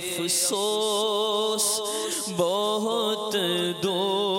افسوس بہت دور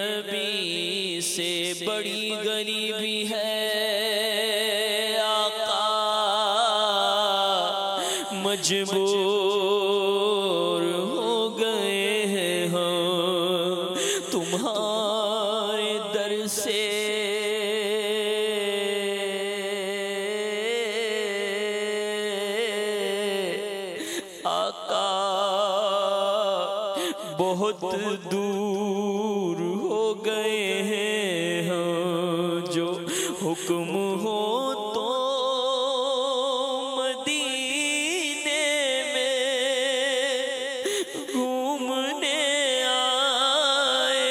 نبی سے بڑی غریبی ہے۔ بہت دور ہو گئے ہیں ہم جو حکم ہو تو مدینے میں گھومنے آئے۔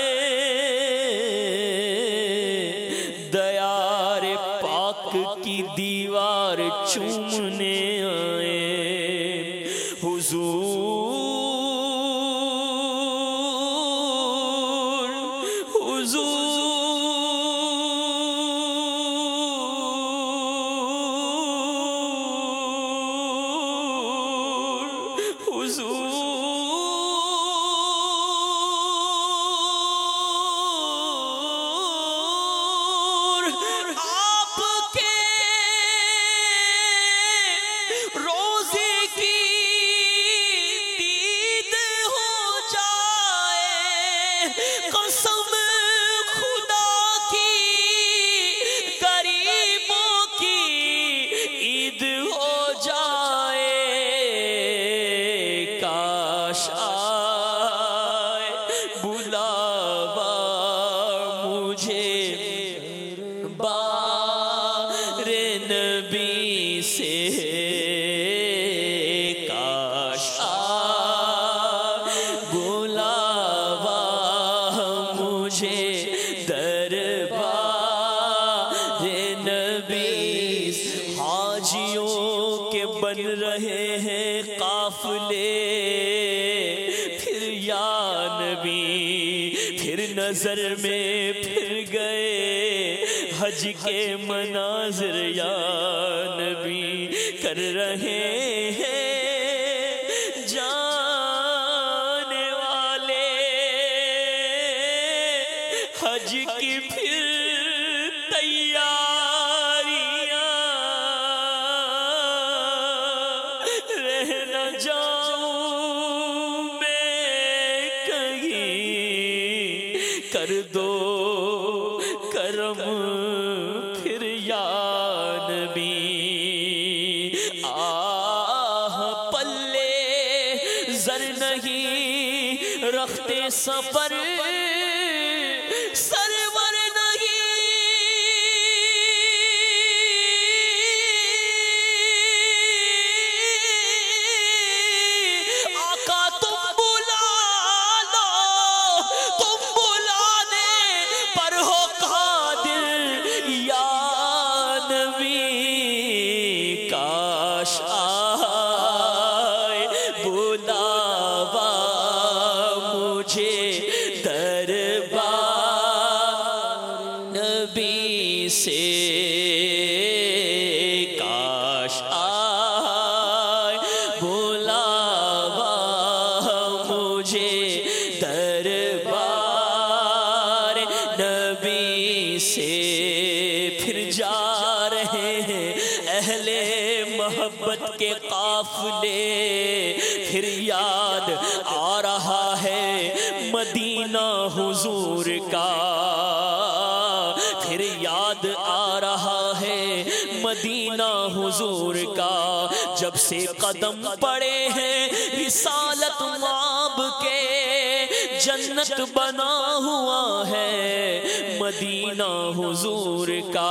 دیار پاک کی دیوار چومنے آئے۔ حضور نبی سے حج کے مناظر یا نبی کر رہے ہیں جانے والے حج کی پھر تیاریاں رہ نہ جاؤں میں کہیں کر دو کرم پھر یا نبی۔ آہ پلے زر نہیں رکھتے سب مجھے دربار نبی سے پھر جا رہے ہیں۔ اہل محبت کے قافلے، پھر یاد آ رہا ہے مدینہ حضور کا۔ پھر یاد آ رہا ہے مدینہ حضور کا۔ سے قدم پڑے ہیں رسالت ماب کے جنت بنا ہوا ہے مدینہ حضور کا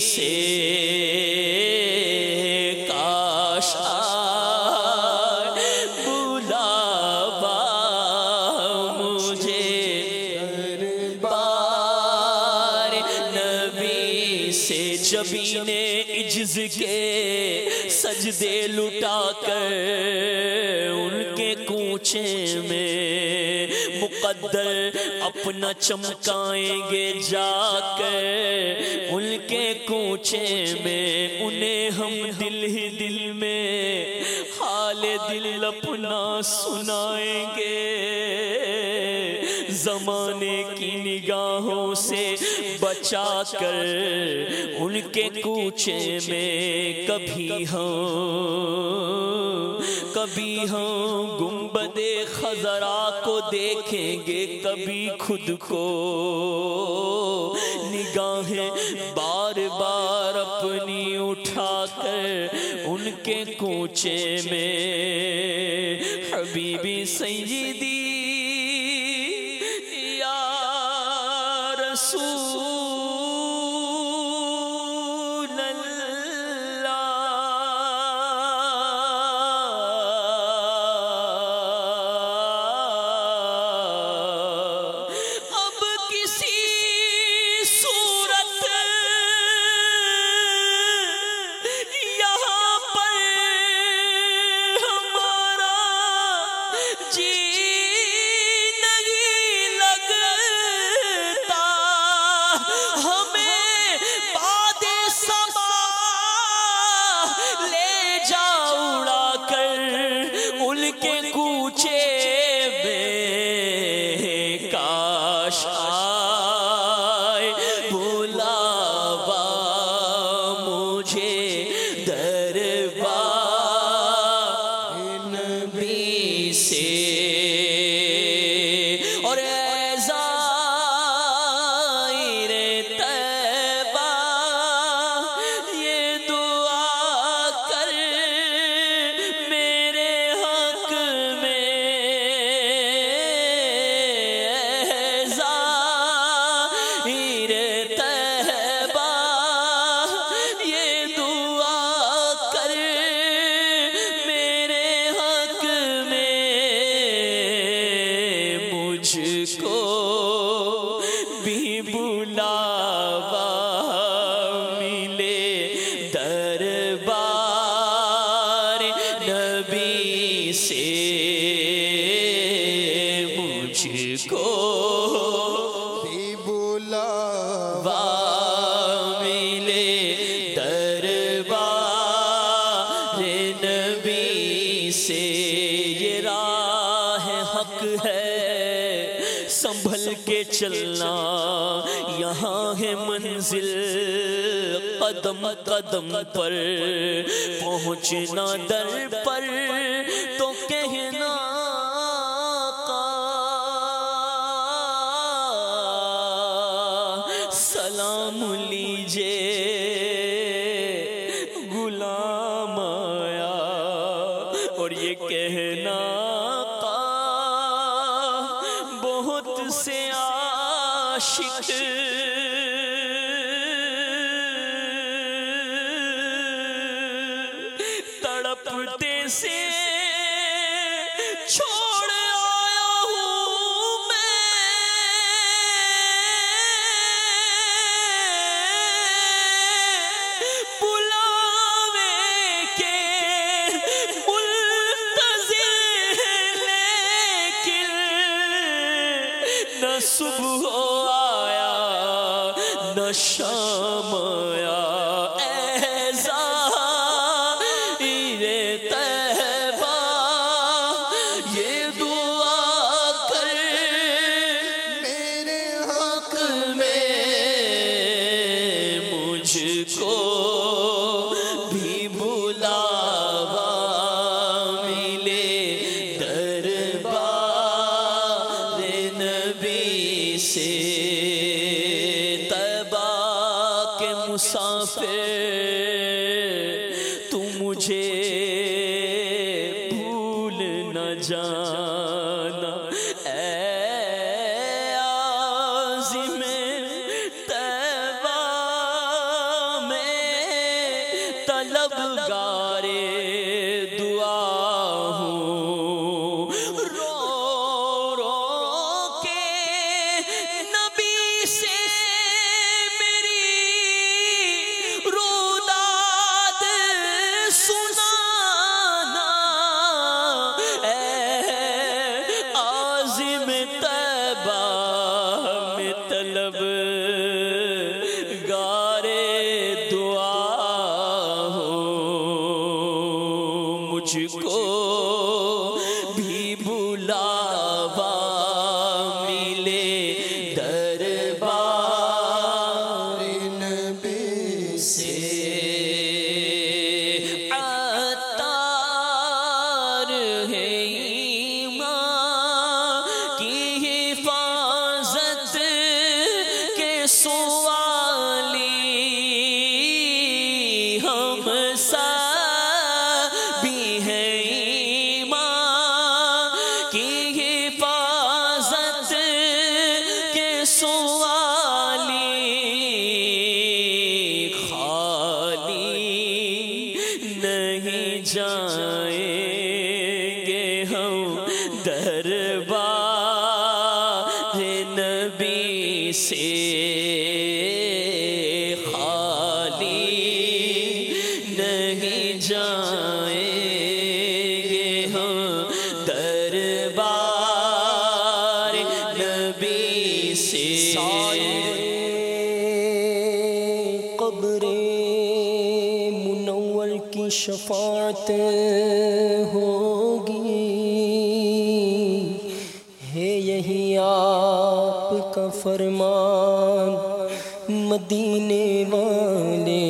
سے کاش آئے مجھے بار نبی سے جبین عجز کے سجدے لٹا کر ان کے کوچے میں مقدر اپنا چمکائیں گے جا کر کے کوچے میں، انہیں ہم دل ہی دل میں حال دل اپنا سنائیں گے۔ زمانے کی نگاہوں سے بچا کر ان کے کوچے میں کبھی ہم کبھی ہم گنبد خزرا کو دیکھیں گے، کبھی خود کو۔ نگاہیں بار کے کوچے میں حبیبی سیدی کوچے یہاں ہے منزل قدم قدم پر۔ پہنچنا در پر تو کہنا آقا سلام لیجے غلام آیا اور یہ کہنا آقا بہت سے عاشق. تڑپتے سے نہ صبح آیا نہ شام مسافر تو مجھے بھول نہ جانا۔ اے عازم طیبہ میں طلبگار دعا مجھ کو بھی بلاوا ملے دربار نبی سے۔ عطار ہے ایمان کی حفاظت کے سوالی ہم بھی نبی سے خالی نہیں جائیں گے ہم۔ دربار نبی سے۔ قبر منور کی شفاعت ہوگی۔ ہے یہی آپ کا فرمان، مدینے والے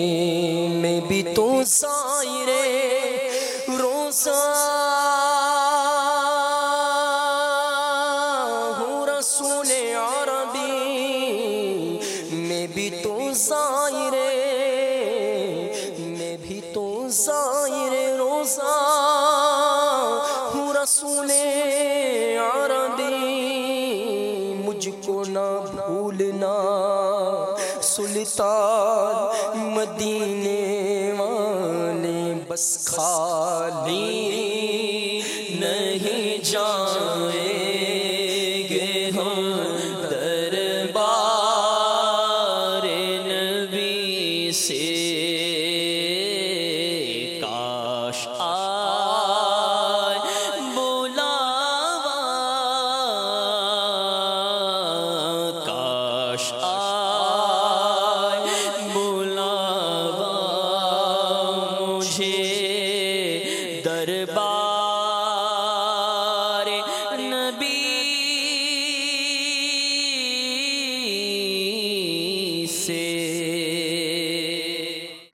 میں بھی تو سائرے روزہ ہوں، رسول عربی میں بھی تو ظاہرے میں بھی تو ظاہرے روزہ ہوں، رسول بھولنا سلطان مدینے والے بس خالی نہیں جائیں گے ہم دربار نبی سے کاش آ